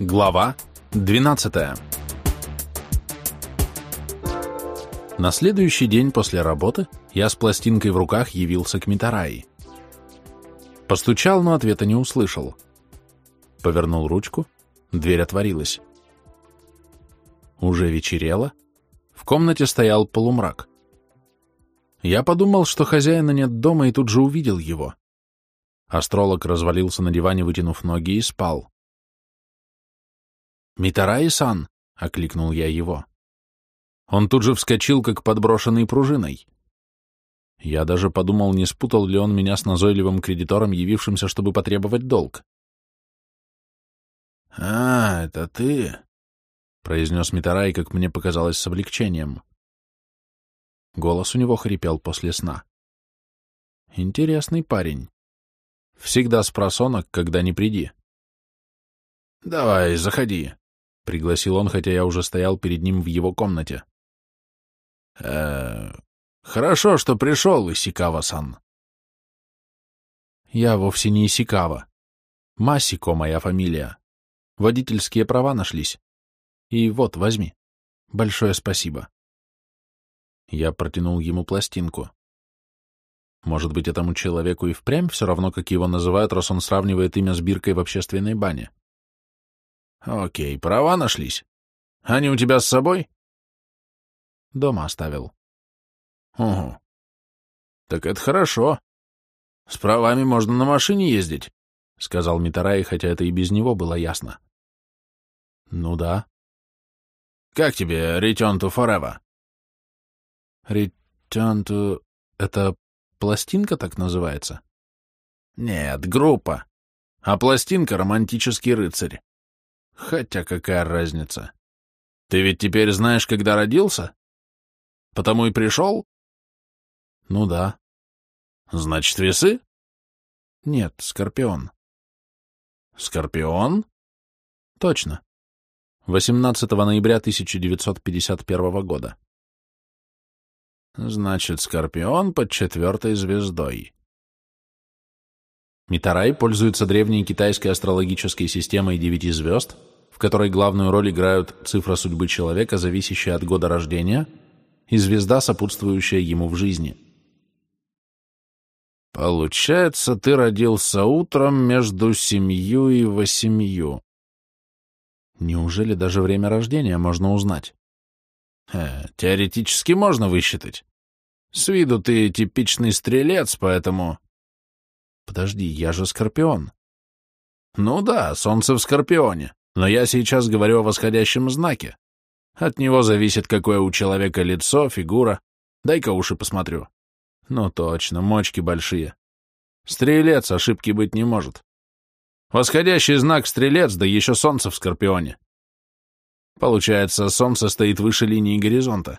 Глава 12 На следующий день после работы я с пластинкой в руках явился к Митараи. Постучал, но ответа не услышал. Повернул ручку, дверь отворилась. Уже вечерело, в комнате стоял полумрак. Я подумал, что хозяина нет дома, и тут же увидел его. Астролог развалился на диване, вытянув ноги, и спал. «Митараи-сан!» — окликнул я его. Он тут же вскочил, как подброшенный пружиной. Я даже подумал, не спутал ли он меня с назойливым кредитором, явившимся, чтобы потребовать долг. «А, это ты?» — произнес Митарай, как мне показалось, с облегчением. Голос у него хрипел после сна. «Интересный парень. Всегда с просонок, когда не приди». «Давай, заходи», — пригласил он, хотя я уже стоял перед ним в его комнате. э Хорошо, что пришел, Исикава-сан. Я вовсе не Исикава. Масико моя фамилия. Водительские права нашлись. И вот, возьми. Большое спасибо. Я протянул ему пластинку. Может быть, этому человеку и впрямь все равно, как его называют, раз он сравнивает имя с биркой в общественной бане. Окей, права нашлись. Они у тебя с собой? Дома оставил. Угу. Так это хорошо. С правами можно на машине ездить, сказал Митарай, хотя это и без него было ясно. Ну да. Как тебе Return to Forever? Return to... Это пластинка так называется? Нет, группа. А пластинка — романтический рыцарь. Хотя какая разница? Ты ведь теперь знаешь, когда родился? Потому и пришел? Ну да. Значит, весы? Нет, скорпион. Скорпион? Точно. 18 ноября 1951 года. Значит, скорпион под четвертой звездой. Митарай пользуется древней китайской астрологической системой девяти звезд, в которой главную роль играют цифра судьбы человека, зависящая от года рождения, и звезда, сопутствующая ему в жизни. Получается, ты родился утром между семью и восемью. Неужели даже время рождения можно узнать? Э, теоретически можно высчитать. С виду ты типичный стрелец, поэтому... Подожди, я же Скорпион. Ну да, Солнце в Скорпионе, но я сейчас говорю о восходящем знаке. От него зависит, какое у человека лицо, фигура. Дай-ка уши посмотрю. Ну точно, мочки большие. Стрелец, ошибки быть не может. Восходящий знак стрелец, да еще солнце в Скорпионе. Получается, солнце стоит выше линии горизонта.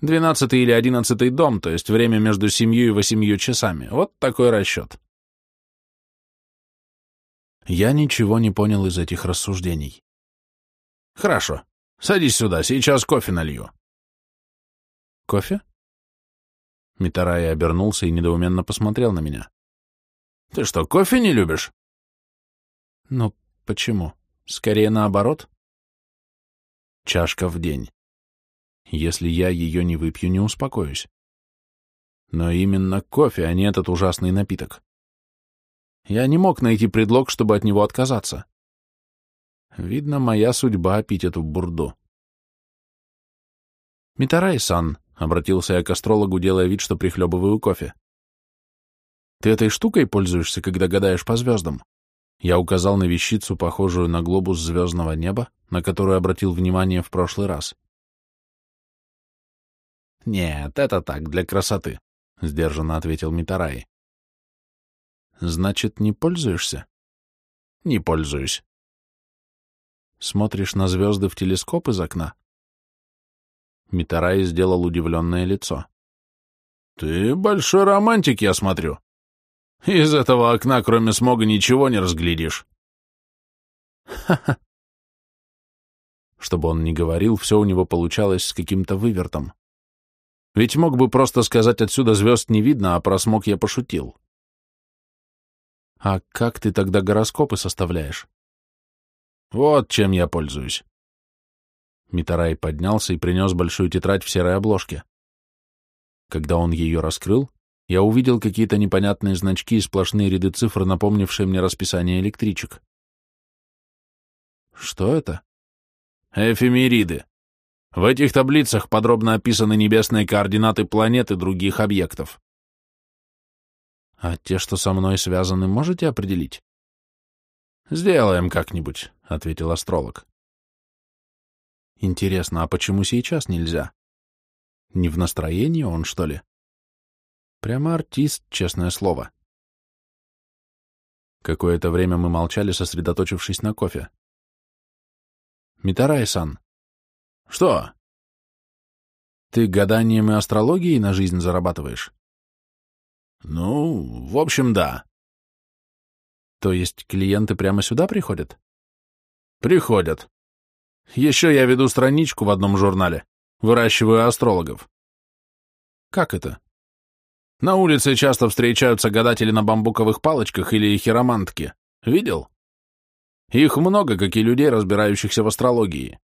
Двенадцатый или одиннадцатый дом, то есть время между семью и восемью часами. Вот такой расчет. Я ничего не понял из этих рассуждений. Хорошо. Садись сюда, сейчас кофе налью. Кофе? Митарай обернулся и недоуменно посмотрел на меня. Ты что, кофе не любишь? Ну, почему? Скорее наоборот. Чашка в день. Если я ее не выпью, не успокоюсь. Но именно кофе, а не этот ужасный напиток. Я не мог найти предлог, чтобы от него отказаться. Видно, моя судьба пить эту бурду. «Митарай-сан», — обратился я к астрологу, делая вид, что прихлебываю кофе. «Ты этой штукой пользуешься, когда гадаешь по звездам?» Я указал на вещицу, похожую на глобус звездного неба, на которую обратил внимание в прошлый раз. «Нет, это так, для красоты», — сдержанно ответил Митарай. Значит, не пользуешься? Не пользуюсь. Смотришь на звезды в телескоп из окна? Митарай сделал удивленное лицо. Ты большой романтик, я смотрю. Из этого окна, кроме смога, ничего не разглядишь. Ха-ха. Чтобы он не говорил, все у него получалось с каким-то вывертом. Ведь мог бы просто сказать отсюда звезд не видно, а про смог я пошутил. А как ты тогда гороскопы составляешь? Вот чем я пользуюсь. Митарай поднялся и принес большую тетрадь в серой обложке. Когда он ее раскрыл, я увидел какие-то непонятные значки и сплошные ряды цифр, напомнившие мне расписание электричек. Что это? Эфемериды. В этих таблицах подробно описаны небесные координаты планет и других объектов. А те, что со мной связаны, можете определить? Сделаем как-нибудь, — ответил астролог. Интересно, а почему сейчас нельзя? Не в настроении он, что ли? Прямо артист, честное слово. Какое-то время мы молчали, сосредоточившись на кофе. Митарай-сан. Что? Ты гаданием и астрологией на жизнь зарабатываешь? Ну, в общем, да. То есть клиенты прямо сюда приходят? Приходят. Еще я веду страничку в одном журнале. Выращиваю астрологов. Как это? На улице часто встречаются гадатели на бамбуковых палочках или хиромантки. Видел? Их много, как и людей, разбирающихся в астрологии.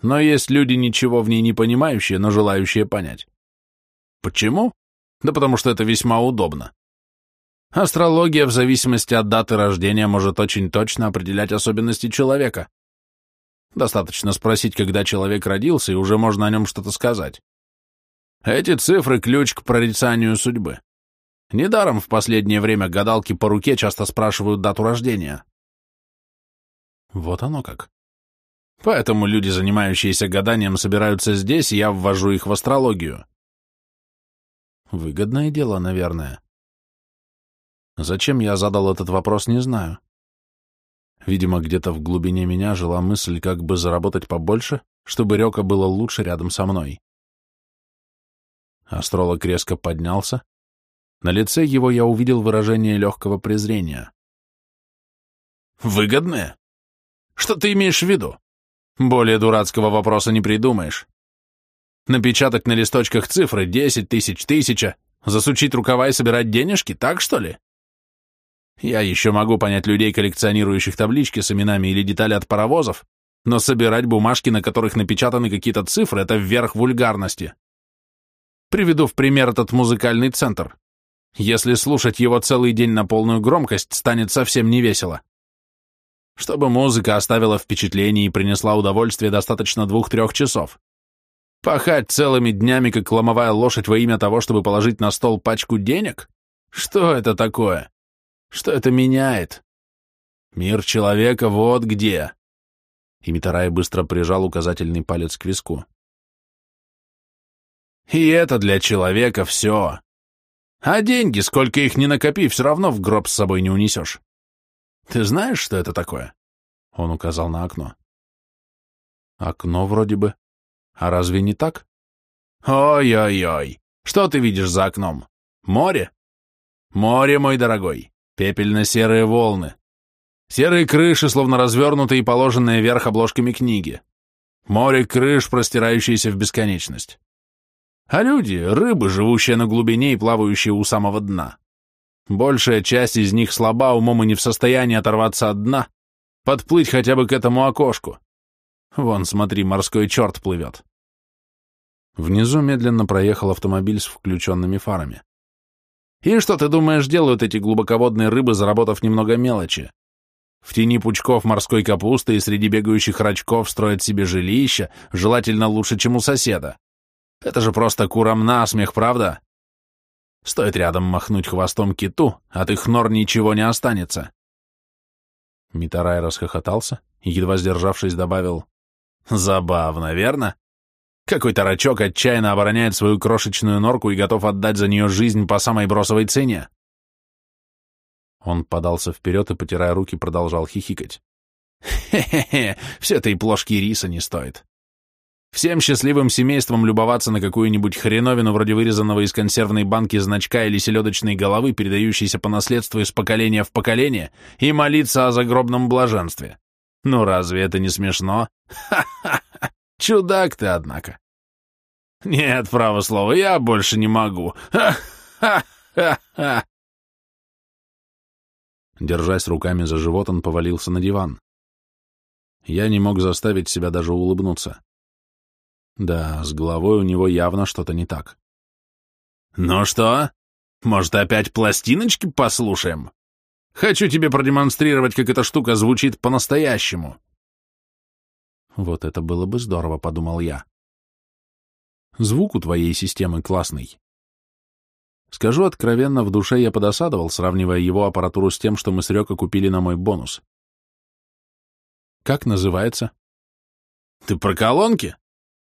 Но есть люди, ничего в ней не понимающие, но желающие понять. Почему? Да потому что это весьма удобно. Астрология в зависимости от даты рождения может очень точно определять особенности человека. Достаточно спросить, когда человек родился, и уже можно о нем что-то сказать. Эти цифры — ключ к прорицанию судьбы. Недаром в последнее время гадалки по руке часто спрашивают дату рождения. Вот оно как. Поэтому люди, занимающиеся гаданием, собираются здесь, и я ввожу их в астрологию. Выгодное дело, наверное. Зачем я задал этот вопрос, не знаю. Видимо, где-то в глубине меня жила мысль, как бы заработать побольше, чтобы Рёка было лучше рядом со мной. Астролог резко поднялся. На лице его я увидел выражение легкого презрения. «Выгодное? Что ты имеешь в виду? Более дурацкого вопроса не придумаешь. Напечатать на листочках цифры десять тысяч, тысяча, засучить рукава и собирать денежки, так что ли? Я еще могу понять людей, коллекционирующих таблички с именами или детали от паровозов, но собирать бумажки, на которых напечатаны какие-то цифры, это вверх вульгарности. Приведу в пример этот музыкальный центр. Если слушать его целый день на полную громкость, станет совсем невесело. Чтобы музыка оставила впечатление и принесла удовольствие, достаточно двух-трех часов. Пахать целыми днями, как ломовая лошадь во имя того, чтобы положить на стол пачку денег? Что это такое? Что это меняет? Мир человека вот где. И Митарай быстро прижал указательный палец к виску. И это для человека все. А деньги, сколько их ни накопи, все равно в гроб с собой не унесешь. Ты знаешь, что это такое? Он указал на окно. Окно вроде бы. А разве не так? Ой-ой-ой, что ты видишь за окном? Море? Море, мой дорогой. Пепельно-серые волны. Серые крыши, словно развернутые и положенные вверх обложками книги. Море крыш, простирающиеся в бесконечность. А люди — рыбы, живущие на глубине и плавающие у самого дна. Большая часть из них слаба умом и не в состоянии оторваться от дна, подплыть хотя бы к этому окошку. Вон, смотри, морской черт плывет. Внизу медленно проехал автомобиль с включенными фарами. И что ты думаешь, делают эти глубоководные рыбы, заработав немного мелочи? В тени пучков морской капусты и среди бегающих рачков строят себе жилища, желательно лучше, чем у соседа. Это же просто курам насмех, правда? Стоит рядом махнуть хвостом киту, от их нор ничего не останется. Митарай расхохотался и, едва сдержавшись, добавил, «Забавно, верно? Какой-то рачок отчаянно обороняет свою крошечную норку и готов отдать за нее жизнь по самой бросовой цене. Он подался вперед и, потирая руки, продолжал хихикать. «Хе-хе-хе, все этой плошки риса не стоит. Всем счастливым семействам любоваться на какую-нибудь хреновину вроде вырезанного из консервной банки значка или селедочной головы, передающейся по наследству из поколения в поколение, и молиться о загробном блаженстве. Ну разве это не смешно? Ха-ха-ха! Чудак ты, однако. Нет, право слово, я больше не могу. Ха-ха-ха-ха! Держась руками за живот, он повалился на диван. Я не мог заставить себя даже улыбнуться. Да, с головой у него явно что-то не так. «Ну что, может, опять пластиночки послушаем? Хочу тебе продемонстрировать, как эта штука звучит по-настоящему». Вот это было бы здорово, подумал я. Звук у твоей системы классный. Скажу откровенно, в душе я подосадовал, сравнивая его аппаратуру с тем, что мы с Рёка купили на мой бонус. Как называется? Ты про колонки?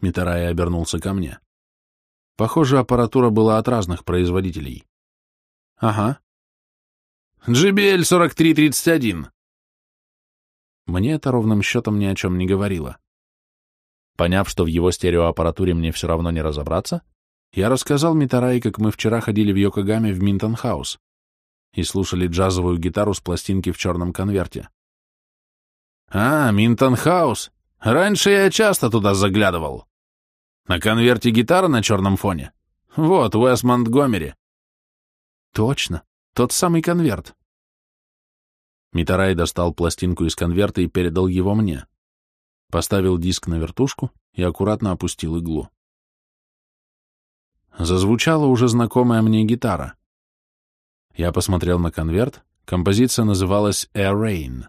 Митарай обернулся ко мне. Похоже, аппаратура была от разных производителей. Ага. JBL 4331. Мне это ровным счетом ни о чем не говорило. Поняв, что в его стереоаппаратуре мне все равно не разобраться, я рассказал Митараи, как мы вчера ходили в Йокогаме в Минтон-хаус и слушали джазовую гитару с пластинки в черном конверте. «А, Минтон-хаус! Раньше я часто туда заглядывал. На конверте гитара на черном фоне? Вот, Уэс Монтгомери». «Точно, тот самый конверт». Митараи достал пластинку из конверта и передал его мне. Поставил диск на вертушку и аккуратно опустил иглу. Зазвучала уже знакомая мне гитара. Я посмотрел на конверт, композиция называлась «Air Rain».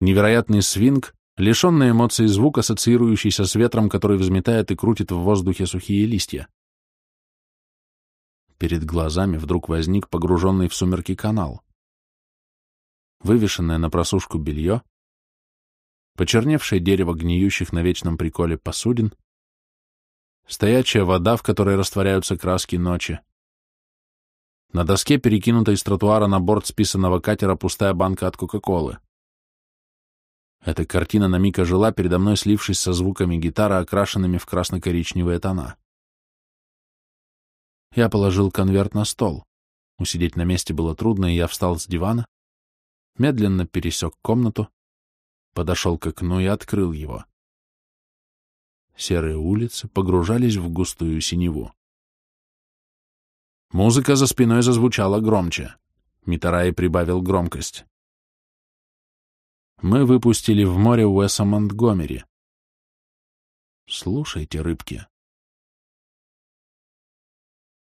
Невероятный свинг, лишенный эмоций звук, ассоциирующийся с ветром, который взметает и крутит в воздухе сухие листья. Перед глазами вдруг возник погруженный в сумерки канал. Вывешенное на просушку белье, почерневшее дерево гниющих на вечном приколе посудин, стоячая вода, в которой растворяются краски ночи. На доске, перекинутой с тротуара на борт списанного катера, пустая банка от Кока-Колы. Эта картина на миг ожила передо мной, слившись со звуками гитары, окрашенными в красно-коричневые тона. Я положил конверт на стол. Усидеть на месте было трудно, и я встал с дивана, медленно пересек комнату, подошел к окну и открыл его. Серые улицы погружались в густую синеву. Музыка за спиной зазвучала громче. Митарай прибавил громкость. Мы выпустили в море Уэса Монтгомери. Слушайте, рыбки.